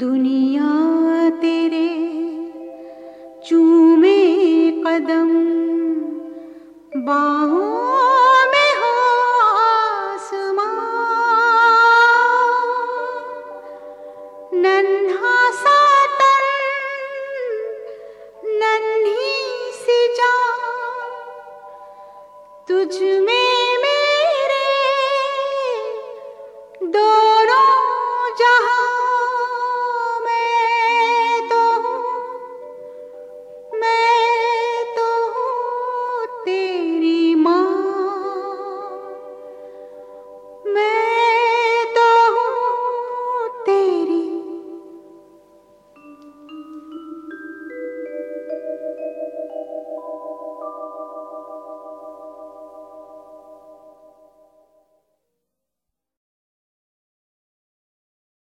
दुनिया तेरे चूमे कदम, बाहों में हो नन्हा सा तन, नन्ही सी जा तुझ में मेरे दोनों जहाँ